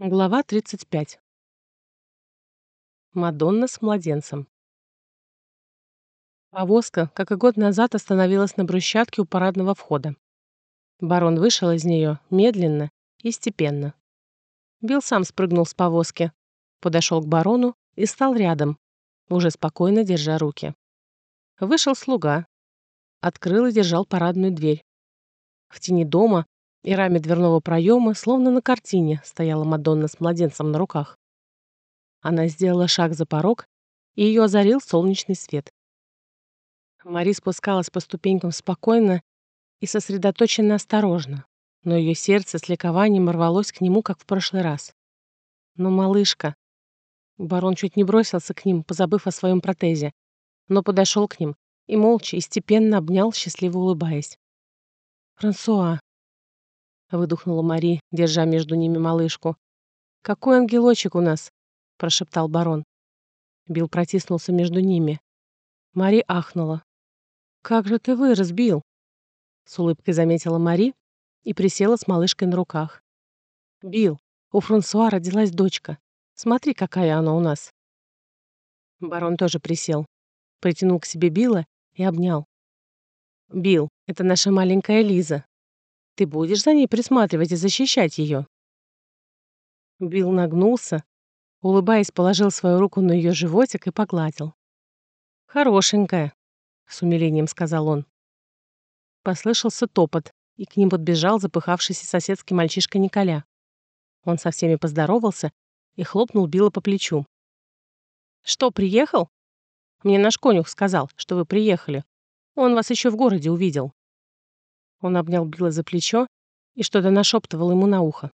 Глава 35. Мадонна с младенцем. Повозка, как и год назад, остановилась на брусчатке у парадного входа. Барон вышел из нее медленно и степенно. Билл сам спрыгнул с повозки, подошел к барону и стал рядом, уже спокойно держа руки. Вышел слуга, открыл и держал парадную дверь. В тени дома и раме дверного проема, словно на картине, стояла Мадонна с младенцем на руках. Она сделала шаг за порог, и ее озарил солнечный свет. Мари спускалась по ступенькам спокойно и сосредоточенно осторожно, но ее сердце с ликованием рвалось к нему, как в прошлый раз. Но малышка... Барон чуть не бросился к ним, позабыв о своем протезе, но подошел к ним и молча и степенно обнял, счастливо улыбаясь. «Франсуа», выдохнула Мари, держа между ними малышку. «Какой ангелочек у нас!» — прошептал барон. Билл протиснулся между ними. Мари ахнула. «Как же ты вырос, Билл!» С улыбкой заметила Мари и присела с малышкой на руках. «Билл, у Франсуа родилась дочка. Смотри, какая она у нас!» Барон тоже присел, притянул к себе Билла и обнял. «Билл, это наша маленькая Лиза. Ты будешь за ней присматривать и защищать ее?» Билл нагнулся, улыбаясь, положил свою руку на ее животик и погладил. «Хорошенькая», — с умилением сказал он. Послышался топот, и к ним подбежал запыхавшийся соседский мальчишка Николя. Он со всеми поздоровался и хлопнул Билла по плечу. «Что, приехал? Мне наш конюх сказал, что вы приехали. Он вас еще в городе увидел». Он обнял Билла за плечо и что-то нашептывал ему на ухо.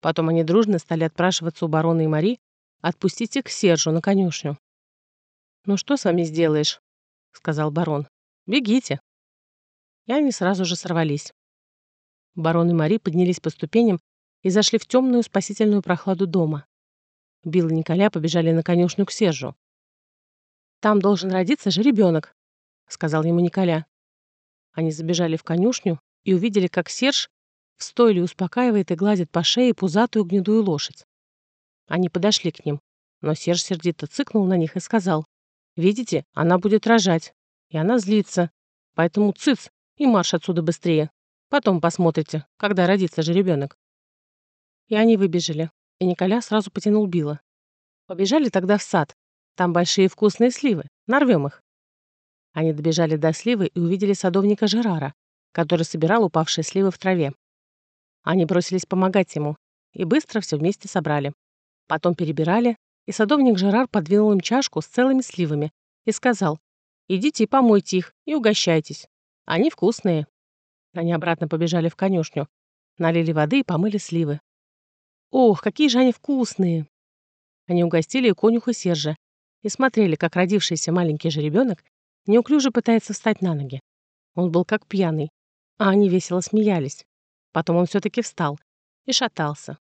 Потом они дружно стали отпрашиваться у барона и Мари отпустить их к Сержу на конюшню. «Ну что с вами сделаешь?» — сказал барон. «Бегите». И они сразу же сорвались. Барон и Мари поднялись по ступеням и зашли в темную спасительную прохладу дома. Билл и Николя побежали на конюшню к Сержу. «Там должен родиться же ребенок», — сказал ему Николя. Они забежали в конюшню и увидели, как Серж в стойле успокаивает и гладит по шее пузатую гнедую лошадь. Они подошли к ним, но Серж сердито цыкнул на них и сказал, «Видите, она будет рожать, и она злится, поэтому цыц и марш отсюда быстрее. Потом посмотрите, когда родится же ребенок». И они выбежали, и Николя сразу потянул Билла. Побежали тогда в сад, там большие вкусные сливы, нарвем их. Они добежали до сливы и увидели садовника Жерара, который собирал упавшие сливы в траве. Они бросились помогать ему и быстро все вместе собрали. Потом перебирали, и садовник Жерар подвинул им чашку с целыми сливами и сказал, «Идите и помойте их и угощайтесь. Они вкусные». Они обратно побежали в конюшню, налили воды и помыли сливы. «Ох, какие же они вкусные!» Они угостили и конюха Сержа и смотрели, как родившийся маленький жеребенок неуклюже пытается встать на ноги. Он был как пьяный, а они весело смеялись. Потом он все-таки встал и шатался.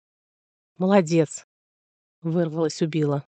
«Молодец!» — вырвалось у Билла.